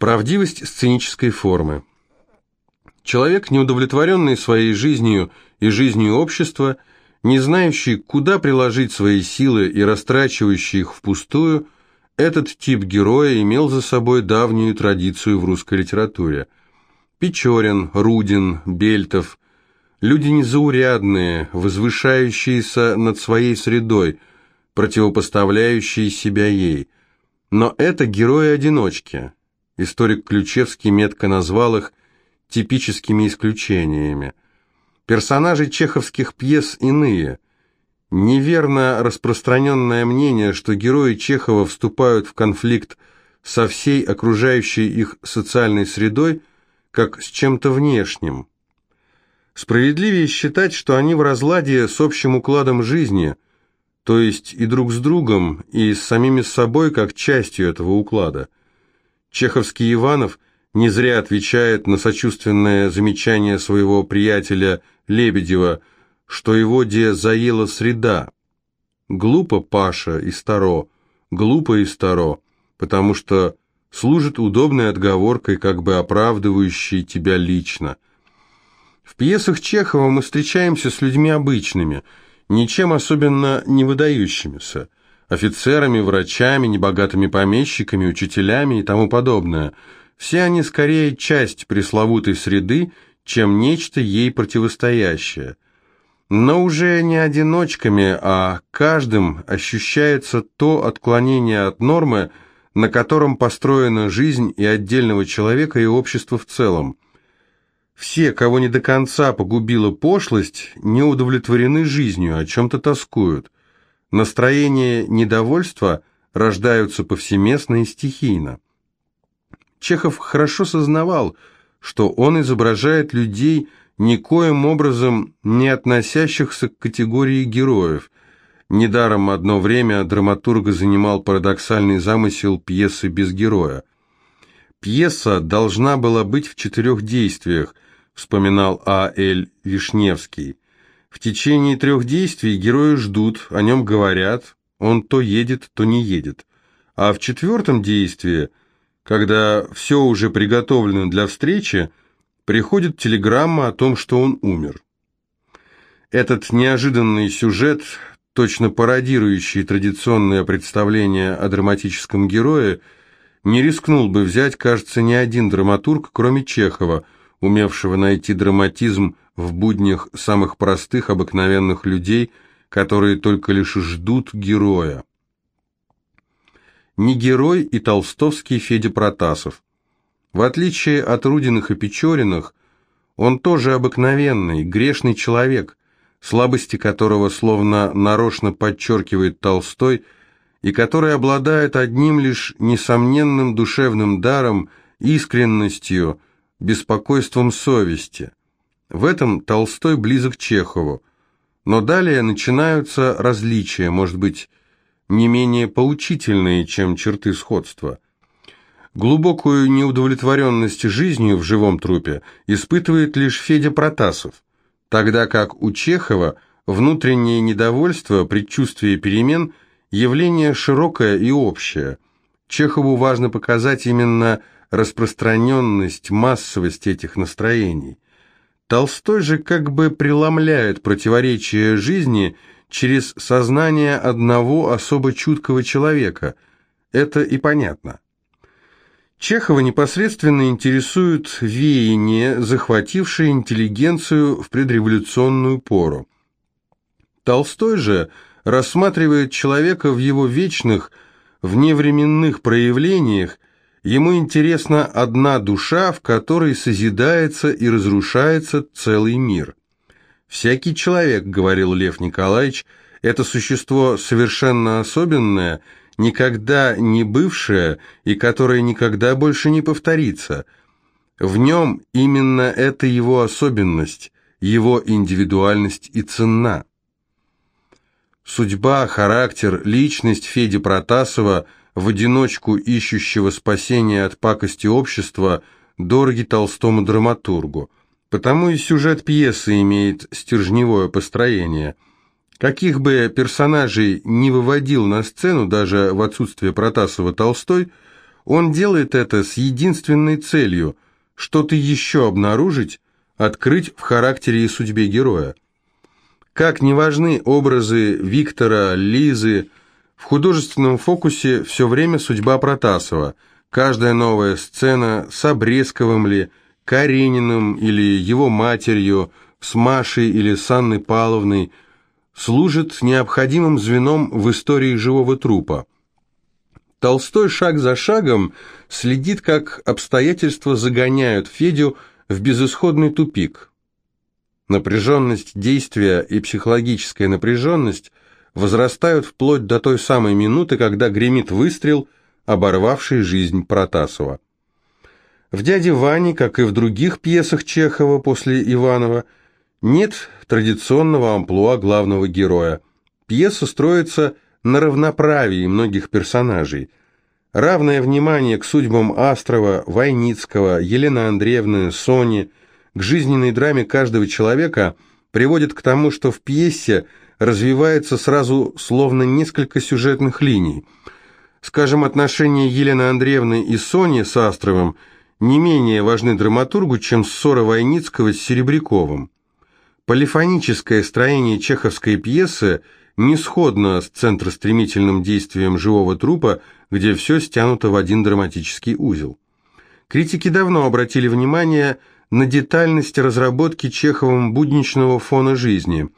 Правдивость сценической формы. Человек, неудовлетворенный своей жизнью и жизнью общества, не знающий, куда приложить свои силы и растрачивающий их впустую, этот тип героя имел за собой давнюю традицию в русской литературе. Печорин, Рудин, Бельтов – люди незаурядные, возвышающиеся над своей средой, противопоставляющие себя ей. Но это герои-одиночки. Историк Ключевский метко назвал их типическими исключениями. Персонажи чеховских пьес иные. Неверно распространенное мнение, что герои Чехова вступают в конфликт со всей окружающей их социальной средой, как с чем-то внешним. Справедливее считать, что они в разладе с общим укладом жизни, то есть и друг с другом, и с самими собой, как частью этого уклада. Чеховский Иванов – не зря отвечает на сочувственное замечание своего приятеля Лебедева, что его де заела среда. Глупо Паша и Старо, глупо и Старо, потому что служит удобной отговоркой, как бы оправдывающей тебя лично. В пьесах Чехова мы встречаемся с людьми обычными, ничем особенно не выдающимися, офицерами, врачами, небогатыми помещиками, учителями и тому подобное – все они скорее часть пресловутой среды, чем нечто ей противостоящее. Но уже не одиночками, а каждым ощущается то отклонение от нормы, на котором построена жизнь и отдельного человека, и общества в целом. Все, кого не до конца погубила пошлость, не удовлетворены жизнью, о чем-то тоскуют. Настроения недовольства рождаются повсеместно и стихийно. Чехов хорошо сознавал, что он изображает людей, никоим образом не относящихся к категории героев. Недаром одно время драматурга занимал парадоксальный замысел пьесы без героя. «Пьеса должна была быть в четырех действиях», вспоминал А. Л. Вишневский. В течение трех действий герои ждут, о нем говорят, он то едет, то не едет. А в четвертом действии – когда все уже приготовлено для встречи, приходит телеграмма о том, что он умер. Этот неожиданный сюжет, точно пародирующий традиционное представление о драматическом герое, не рискнул бы взять, кажется, ни один драматург, кроме Чехова, умевшего найти драматизм в буднях самых простых, обыкновенных людей, которые только лишь ждут героя не герой и толстовский Федя Протасов. В отличие от Рудиных и Печориных, он тоже обыкновенный, грешный человек, слабости которого словно нарочно подчеркивает Толстой, и который обладает одним лишь несомненным душевным даром, искренностью, беспокойством совести. В этом Толстой близок Чехову. Но далее начинаются различия, может быть, не менее поучительные, чем черты сходства. Глубокую неудовлетворенность жизнью в живом трупе испытывает лишь Федя Протасов, тогда как у Чехова внутреннее недовольство, предчувствие перемен – явление широкое и общее. Чехову важно показать именно распространенность, массовость этих настроений. Толстой же как бы преломляет противоречия жизни – через сознание одного особо чуткого человека. Это и понятно. Чехова непосредственно интересуют веяния, захватившие интеллигенцию в предреволюционную пору. Толстой же рассматривает человека в его вечных, вневременных проявлениях, ему интересна одна душа, в которой созидается и разрушается целый мир. «Всякий человек, — говорил Лев Николаевич, — это существо совершенно особенное, никогда не бывшее и которое никогда больше не повторится. В нем именно эта его особенность, его индивидуальность и ценна». Судьба, характер, личность Феди Протасова, в одиночку ищущего спасения от пакости общества, дороги толстому драматургу – Потому и сюжет пьесы имеет стержневое построение. Каких бы персонажей не выводил на сцену, даже в отсутствие Протасова Толстой, Он делает это с единственной целью – что-то еще обнаружить, открыть в характере и судьбе героя. Как не важны образы Виктора, Лизы, в художественном фокусе все время судьба Протасова. Каждая новая сцена с Обрезковым ли, Карениным или его матерью, с Машей или с Анной Павловной, служит необходимым звеном в истории живого трупа. Толстой шаг за шагом следит, как обстоятельства загоняют Федю в безысходный тупик. Напряженность действия и психологическая напряженность возрастают вплоть до той самой минуты, когда гремит выстрел, оборвавший жизнь Протасова. В «Дяде Ване», как и в других пьесах Чехова после Иванова, нет традиционного амплуа главного героя. Пьеса строится на равноправии многих персонажей. Равное внимание к судьбам Астрова, Войницкого, Елены Андреевны, Сони, к жизненной драме каждого человека приводит к тому, что в пьесе развивается сразу словно несколько сюжетных линий. Скажем, отношения Елены Андреевны и Сони с Астровым не менее важны драматургу, чем ссора Войницкого с Серебряковым. Полифоническое строение чеховской пьесы – не сходно с центростремительным действием живого трупа, где все стянуто в один драматический узел. Критики давно обратили внимание на детальность разработки Чеховым будничного фона жизни.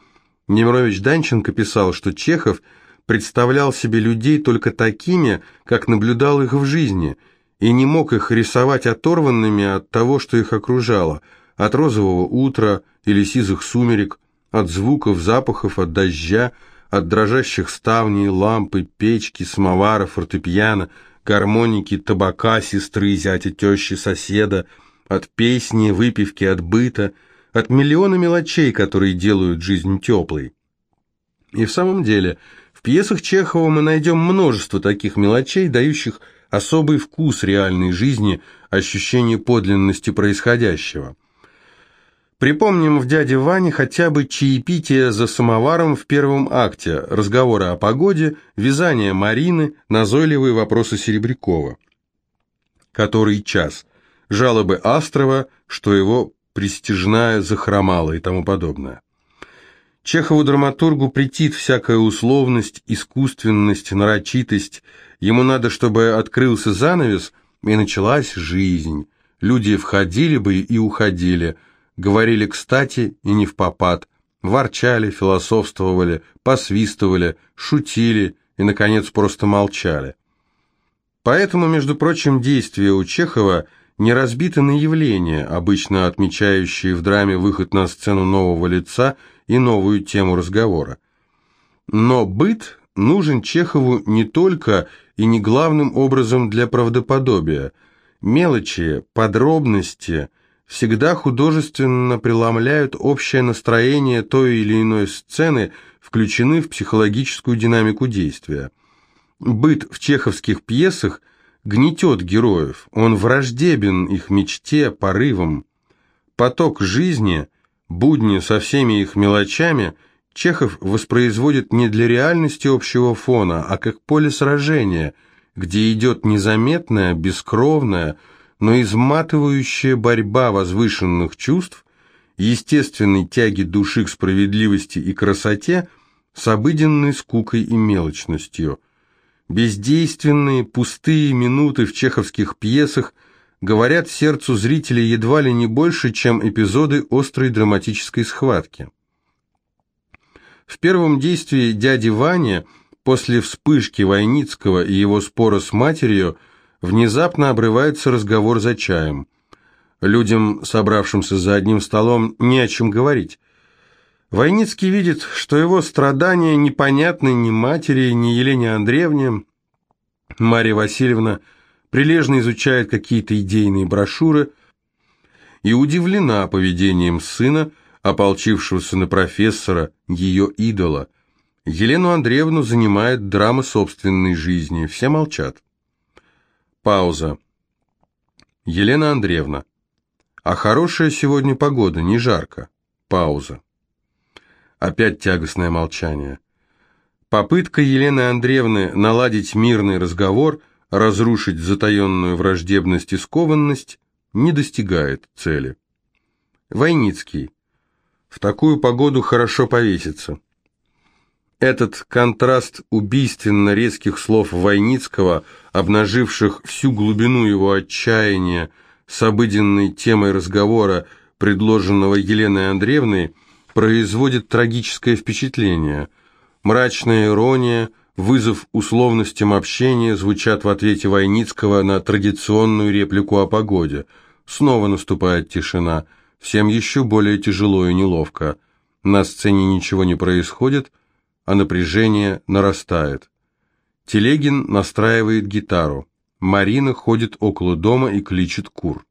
Немирович Данченко писал, что Чехов представлял себе людей только такими, как наблюдал их в жизни, и не мог их рисовать оторванными от того, что их окружало, от розового утра или сизых сумерек, от звуков, запахов, от дождя, от дрожащих ставней, лампы, печки, самовара, фортепиано, гармоники, табака, сестры, зятя, тещи, соседа, от песни, выпивки, от быта, от миллиона мелочей, которые делают жизнь теплой. И в самом деле, в пьесах Чехова мы найдем множество таких мелочей, дающих особый вкус реальной жизни, ощущение подлинности происходящего. Припомним в «Дяде Ване» хотя бы чаепитие за самоваром в первом акте, разговоры о погоде, вязание Марины, назойливые вопросы Серебрякова. Который час, жалобы Астрова, что его престижная захромала и тому подобное. Чехову-драматургу претит всякая условность, искусственность, нарочитость. Ему надо, чтобы открылся занавес, и началась жизнь. Люди входили бы и уходили – говорили кстати и не в попад, ворчали, философствовали, посвистывали, шутили и, наконец, просто молчали. Поэтому, между прочим, действия у Чехова не разбиты на явления, обычно отмечающие в драме выход на сцену нового лица и новую тему разговора. Но быт нужен Чехову не только и не главным образом для правдоподобия. Мелочи, подробности – всегда художественно преломляют общее настроение той или иной сцены, включены в психологическую динамику действия. Быт в чеховских пьесах гнетет героев, он враждебен их мечте, порывам. Поток жизни, будни со всеми их мелочами Чехов воспроизводит не для реальности общего фона, а как поле сражения, где идет незаметная, бескровная, но изматывающая борьба возвышенных чувств, естественной тяги души к справедливости и красоте с обыденной скукой и мелочностью. Бездейственные, пустые минуты в чеховских пьесах говорят сердцу зрителя едва ли не больше, чем эпизоды острой драматической схватки. В первом действии дяди Ваня, после вспышки Войницкого и его спора с матерью, Внезапно обрывается разговор за чаем. Людям, собравшимся за одним столом, не о чем говорить. Войницкий видит, что его страдания непонятны ни матери, ни Елене Андреевне. Марья Васильевна прилежно изучает какие-то идейные брошюры и удивлена поведением сына, ополчившегося на профессора, ее идола. Елену Андреевну занимает драма собственной жизни, все молчат. Пауза. Елена Андреевна. А хорошая сегодня погода, не жарко. Пауза. Опять тягостное молчание. Попытка Елены Андреевны наладить мирный разговор разрушить затаенную враждебность и скованность, не достигает цели. Войницкий. В такую погоду хорошо повеситься. Этот контраст убийственно резких слов Войницкого, обнаживших всю глубину его отчаяния с обыденной темой разговора, предложенного Еленой Андреевной, производит трагическое впечатление. Мрачная ирония, вызов условностям общения звучат в ответе Войницкого на традиционную реплику о погоде. Снова наступает тишина – Всем еще более тяжело и неловко. На сцене ничего не происходит, а напряжение нарастает. Телегин настраивает гитару. Марина ходит около дома и кличет кур.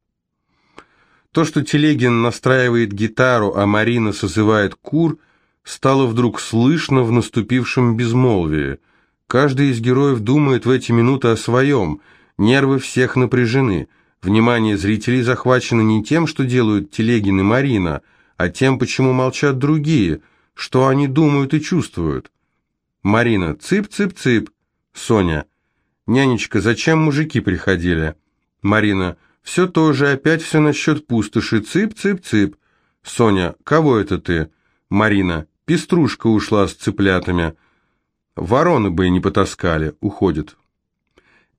То, что Телегин настраивает гитару, а Марина созывает кур, стало вдруг слышно в наступившем безмолвии. Каждый из героев думает в эти минуты о своем, нервы всех напряжены – Внимание зрителей захвачено не тем, что делают Телегин и Марина, а тем, почему молчат другие, что они думают и чувствуют. Марина, цып-цып-цып. Соня, нянечка, зачем мужики приходили? Марина, все тоже, опять все насчет пустоши, цып-цып-цып. Соня, кого это ты? Марина, пеструшка ушла с цыплятами. Вороны бы не потаскали, уходит.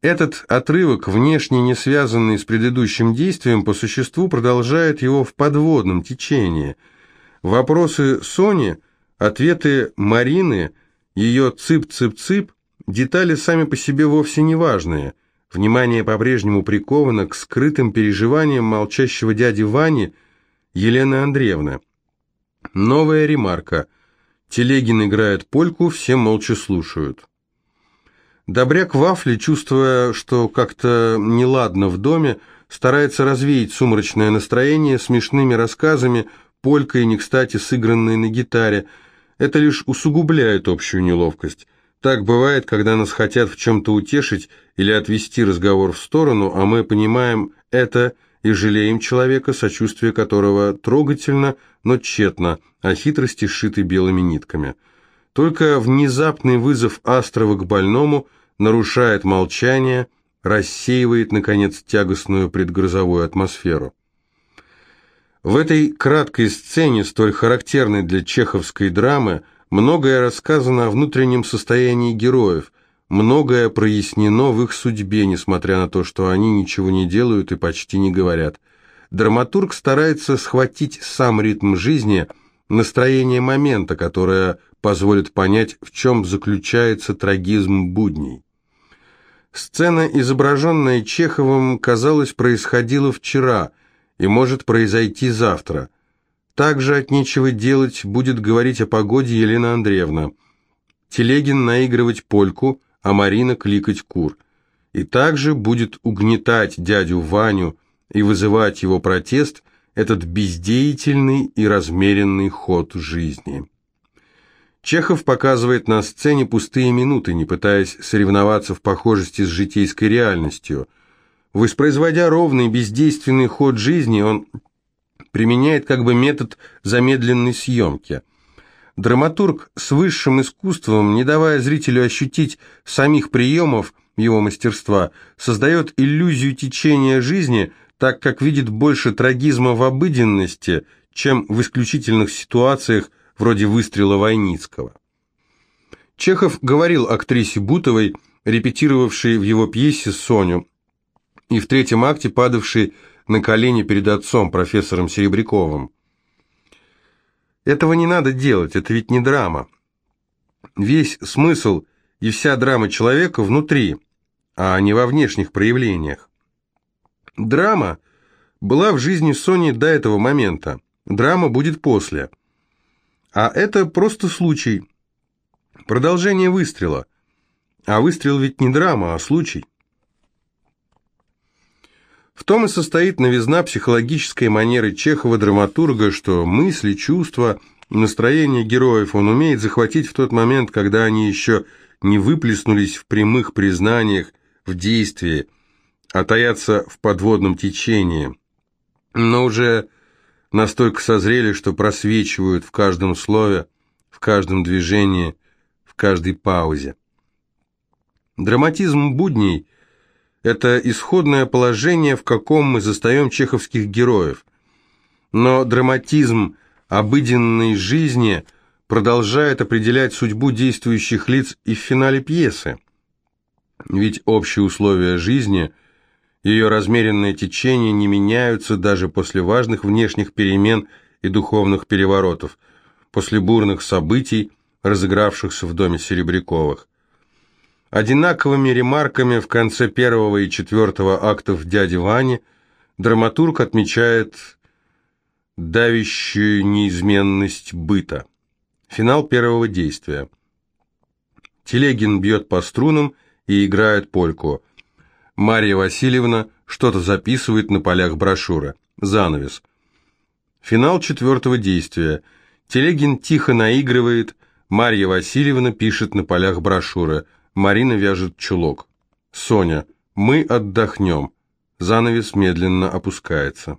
Этот отрывок, внешне не связанный с предыдущим действием, по существу продолжает его в подводном течении. Вопросы Сони, ответы Марины, ее цып-цып-цып, детали сами по себе вовсе не важные. Внимание по-прежнему приковано к скрытым переживаниям молчащего дяди Вани Елены Андреевны. Новая ремарка. Телегин играет польку, все молча слушают. Добряк Вафли, чувствуя, что как-то неладно в доме, старается развеять сумрачное настроение смешными рассказами, полькой, не кстати сыгранной на гитаре. Это лишь усугубляет общую неловкость. Так бывает, когда нас хотят в чем-то утешить или отвести разговор в сторону, а мы понимаем это и жалеем человека, сочувствие которого трогательно, но тщетно, а хитрости сшиты белыми нитками. Только внезапный вызов Астрова к больному нарушает молчание, рассеивает, наконец, тягостную предгрозовую атмосферу. В этой краткой сцене, столь характерной для чеховской драмы, многое рассказано о внутреннем состоянии героев, многое прояснено в их судьбе, несмотря на то, что они ничего не делают и почти не говорят. Драматург старается схватить сам ритм жизни, настроение момента, которое позволит понять, в чем заключается трагизм будней. Сцена, изображенная Чеховым, казалось, происходила вчера и может произойти завтра. Также от нечего делать будет говорить о погоде Елена Андреевна. Телегин наигрывать польку, а Марина кликать кур. И также будет угнетать дядю Ваню и вызывать его протест этот бездеятельный и размеренный ход жизни. Чехов показывает на сцене пустые минуты, не пытаясь соревноваться в похожести с житейской реальностью. Воспроизводя ровный бездейственный ход жизни, он применяет как бы метод замедленной съемки. Драматург с высшим искусством, не давая зрителю ощутить самих приемов его мастерства, создает иллюзию течения жизни, так как видит больше трагизма в обыденности, чем в исключительных ситуациях, вроде выстрела Войницкого. Чехов говорил актрисе Бутовой, репетировавшей в его пьесе Соню, и в третьем акте падавшей на колени перед отцом, профессором Серебряковым. Этого не надо делать, это ведь не драма. Весь смысл и вся драма человека внутри, а не во внешних проявлениях. Драма была в жизни Сони до этого момента, драма будет после – а это просто случай. Продолжение выстрела. А выстрел ведь не драма, а случай. В том и состоит новизна психологической манеры Чехова-драматурга, что мысли, чувства, настроение героев он умеет захватить в тот момент, когда они еще не выплеснулись в прямых признаниях, в действии, а таятся в подводном течении. Но уже настолько созрели, что просвечивают в каждом слове, в каждом движении, в каждой паузе. Драматизм будней Это исходное положение, в каком мы застаем чеховских героев. Но драматизм обыденной жизни продолжает определять судьбу действующих лиц и в финале пьесы. Ведь общие условия жизни, ее размеренное течение не меняются даже после важных внешних перемен и духовных переворотов, после бурных событий, разыгравшихся в доме Серебряковых. Одинаковыми ремарками в конце первого и четвертого актов «Дяди Вани» драматург отмечает давящую неизменность быта. Финал первого действия. Телегин бьет по струнам и играет польку. Марья Васильевна что-то записывает на полях брошюры. Занавес. Финал четвертого действия. Телегин тихо наигрывает, Марья Васильевна пишет на полях брошюры. Марина вяжет чулок. Соня. Мы отдохнем. Занавес медленно опускается.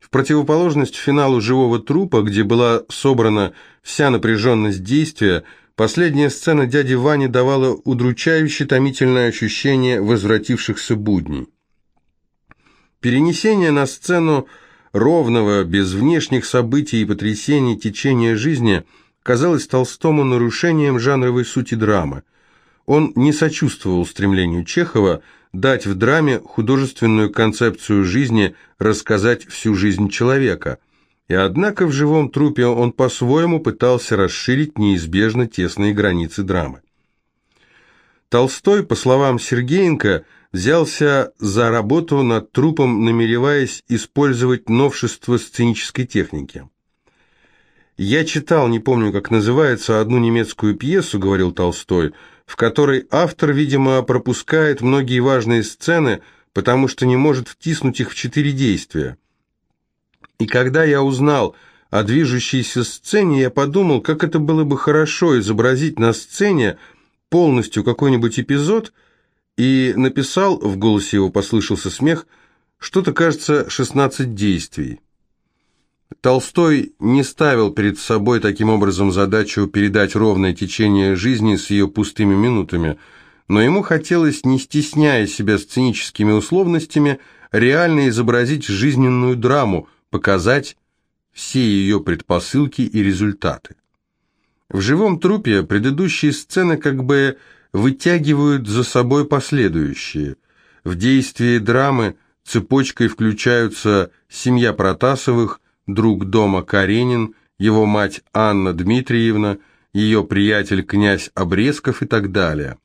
В противоположность финалу «Живого трупа», где была собрана вся напряженность действия, последняя сцена дяди Вани давала удручающе томительное ощущение возвратившихся будней. Перенесение на сцену ровного, без внешних событий и потрясений течения жизни казалось Толстому нарушением жанровой сути драмы. Он не сочувствовал стремлению Чехова – дать в драме художественную концепцию жизни, рассказать всю жизнь человека. И однако в живом трупе он по-своему пытался расширить неизбежно тесные границы драмы. Толстой, по словам Сергеенко, взялся за работу над трупом, намереваясь использовать новшество сценической техники. «Я читал, не помню, как называется, одну немецкую пьесу», — говорил Толстой, — в которой автор, видимо, пропускает многие важные сцены, потому что не может втиснуть их в четыре действия. И когда я узнал о движущейся сцене, я подумал, как это было бы хорошо изобразить на сцене полностью какой-нибудь эпизод, и написал, в голосе его послышался смех, что-то, кажется, 16 действий. Толстой не ставил перед собой таким образом задачу передать ровное течение жизни с ее пустыми минутами, но ему хотелось, не стесняя себя сценическими условностями, реально изобразить жизненную драму, показать все ее предпосылки и результаты. В живом трупе предыдущие сцены как бы вытягивают за собой последующие. В действии драмы цепочкой включаются семья Протасовых, друг дома Каренин, его мать Анна Дмитриевна, ее приятель князь Обрезков и так далее.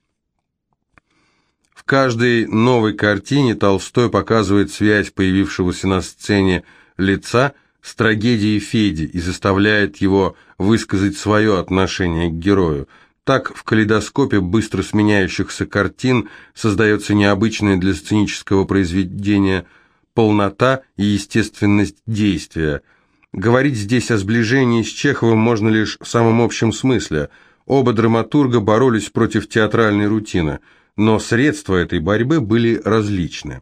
В каждой новой картине Толстой показывает связь появившегося на сцене лица с трагедией Феди и заставляет его высказать свое отношение к герою. Так в калейдоскопе быстро сменяющихся картин создается необычная для сценического произведения полнота и естественность действия. Говорить здесь о сближении с Чеховым можно лишь в самом общем смысле. Оба драматурга боролись против театральной рутины, но средства этой борьбы были различны.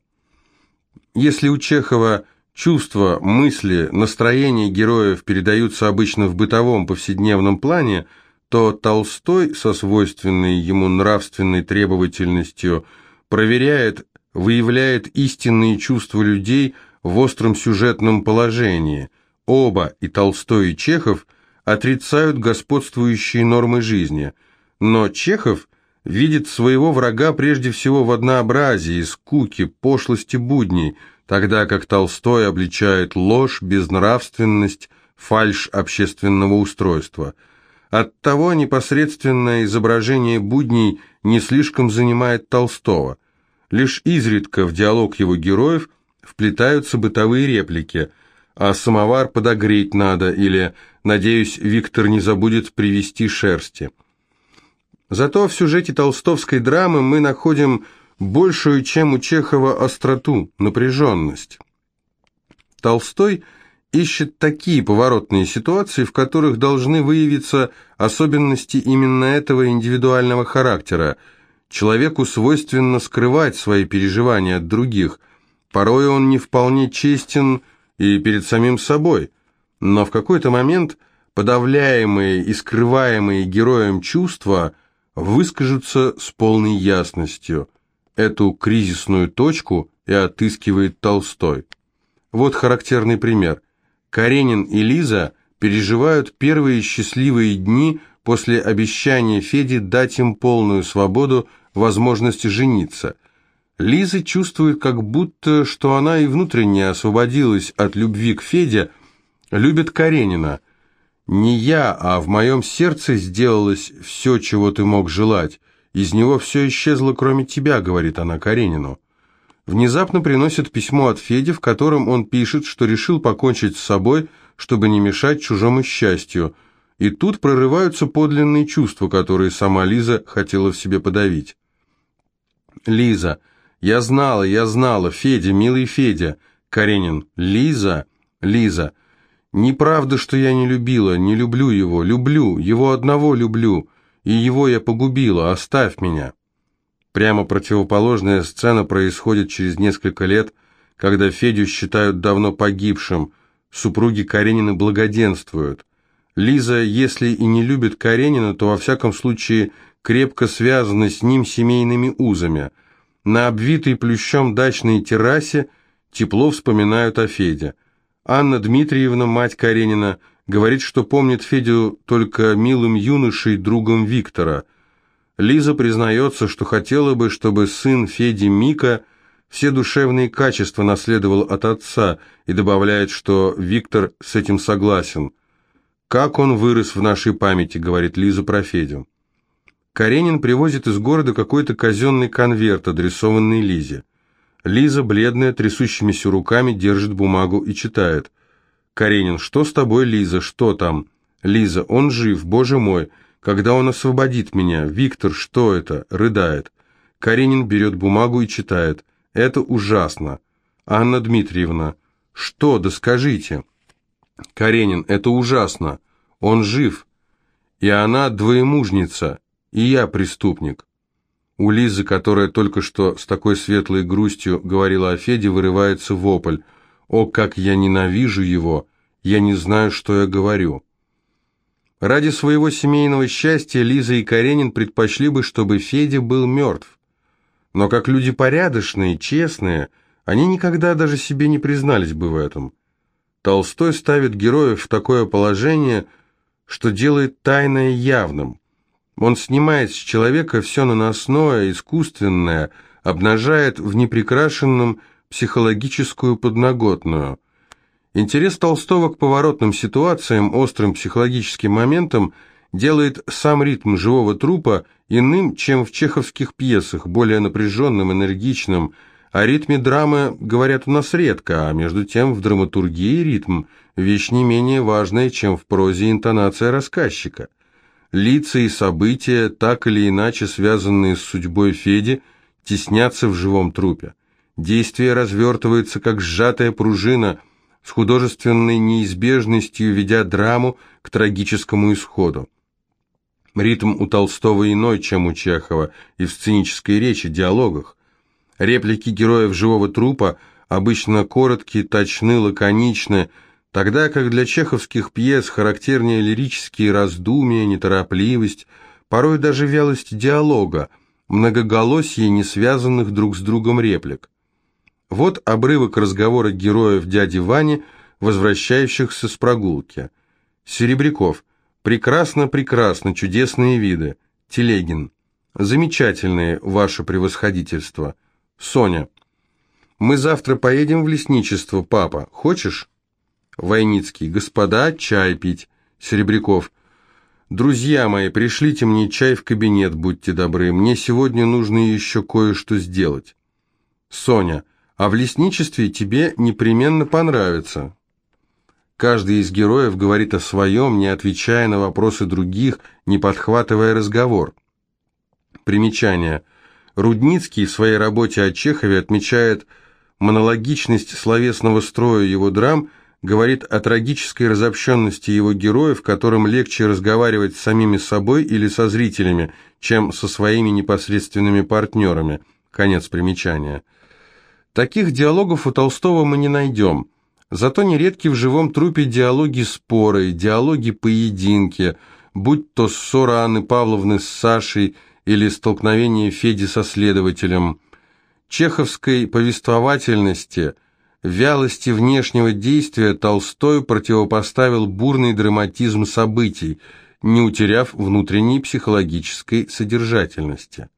Если у Чехова чувства, мысли, настроения героев передаются обычно в бытовом повседневном плане, то Толстой со свойственной ему нравственной требовательностью проверяет выявляет истинные чувства людей в остром сюжетном положении. Оба, и Толстой, и Чехов, отрицают господствующие нормы жизни, но Чехов видит своего врага прежде всего в однообразии, скуке, пошлости будней, тогда как Толстой обличает ложь, безнравственность, фальшь общественного устройства. Оттого непосредственное изображение будней не слишком занимает Толстого – Лишь изредка в диалог его героев вплетаются бытовые реплики «А самовар подогреть надо» или «Надеюсь, Виктор не забудет привезти шерсти». Зато в сюжете толстовской драмы мы находим большую, чем у Чехова, остроту, напряженность. Толстой ищет такие поворотные ситуации, в которых должны выявиться особенности именно этого индивидуального характера – Человеку свойственно скрывать свои переживания от других. Порой он не вполне честен и перед самим собой. Но в какой-то момент подавляемые и скрываемые героем чувства выскажутся с полной ясностью. эту кризисную точку и отыскивает Толстой. Вот характерный пример. Каренин и Лиза переживают первые счастливые дни после обещания Феди дать им полную свободу возможности жениться. Лиза чувствует как будто, что она и внутренне освободилась от любви к Феде, любит Каренина. «Не я, а в моем сердце сделалось все, чего ты мог желать. Из него все исчезло, кроме тебя», — говорит она Каренину. Внезапно приносит письмо от Феди, в котором он пишет, что решил покончить с собой, чтобы не мешать чужому счастью — и тут прорываются подлинные чувства, которые сама Лиза хотела в себе подавить. Лиза. Я знала, я знала. Федя, милый Федя. Каренин. Лиза. Лиза. Неправда, что я не любила, не люблю его. Люблю, его одного люблю. И его я погубила. Оставь меня. Прямо противоположная сцена происходит через несколько лет, когда Федю считают давно погибшим. Супруги Каренины благоденствуют. Лиза, если и не любит Каренина, то во всяком случае крепко связана с ним семейными узами. На обвитой плющом дачной террасе тепло вспоминают о Феде. Анна Дмитриевна, мать Каренина, говорит, что помнит Федю только милым юношей, другом Виктора. Лиза признается, что хотела бы, чтобы сын Феди Мика все душевные качества наследовал от отца, и добавляет, что Виктор с этим согласен – «Как он вырос в нашей памяти», — говорит Лиза про Федю. Каренин привозит из города какой-то казенный конверт, адресованный Лизе. Лиза, бледная, трясущимися руками, держит бумагу и читает. «Каренин, что с тобой, Лиза? Что там?» «Лиза, он жив, боже мой! Когда он освободит меня? Виктор, что это?» Рыдает. Каренин берет бумагу и читает. «Это ужасно. Анна Дмитриевна, что? Да скажите!» Каренин, это ужасно. Он жив. И она двоемужница, и я преступник. У Лизы, которая только что с такой светлой грустью говорила о Феде, вырывается вопль. «О, как я ненавижу его! Я не знаю, что я говорю!» Ради своего семейного счастья Лиза и Каренин предпочли бы, чтобы Федя был мертв. Но как люди порядочные, честные, они никогда даже себе не признались бы в этом. Толстой ставит героев в такое положение, что делает тайное явным. Он снимает с человека все наносное, искусственное, обнажает в неприкрашенном психологическую подноготную. Интерес Толстого к поворотным ситуациям, острым психологическим моментам делает сам ритм живого трупа иным, чем в чеховских пьесах, более напряженным, энергичным, о ритме драмы говорят у нас редко, а между тем в драматургии ритм – вещь не менее важная, чем в прозе интонация рассказчика. Лица и события, так или иначе связанные с судьбой Феди, теснятся в живом трупе. Действие развертывается, как сжатая пружина, с художественной неизбежностью ведя драму к трагическому исходу. Ритм у Толстого иной, чем у Чехова, и в сценической речи, диалогах. Реплики героев живого трупа обычно короткие, точны, лаконичны, тогда как для чеховских пьес характернее лирические раздумья, неторопливость, порой даже вялость диалога, многоголосие не связанных друг с другом реплик. Вот обрывок разговора героев дяди Вани, возвращающихся с прогулки. Серебряков. Прекрасно, прекрасно, чудесные виды. Телегин. Замечательные, ваше превосходительство. Соня. Мы завтра поедем в лесничество, папа. Хочешь? Войницкий. Господа, чай пить. Серебряков. Друзья мои, пришлите мне чай в кабинет, будьте добры. Мне сегодня нужно еще кое-что сделать. Соня. А в лесничестве тебе непременно понравится. Каждый из героев говорит о своем, не отвечая на вопросы других, не подхватывая разговор. Примечание. Рудницкий в своей работе о Чехове отмечает монологичность словесного строя его драм, говорит о трагической разобщенности его героев, которым легче разговаривать с самими собой или со зрителями, чем со своими непосредственными партнерами. Конец примечания. Таких диалогов у Толстого мы не найдем. Зато нередки в живом трупе диалоги споры, диалоги поединки, будь то ссора Анны Павловны с Сашей – или столкновение Феди со следователем. чеховской повествовательности, вялости внешнего действия Толстой противопоставил бурный драматизм событий, не утеряв внутренней психологической содержательности.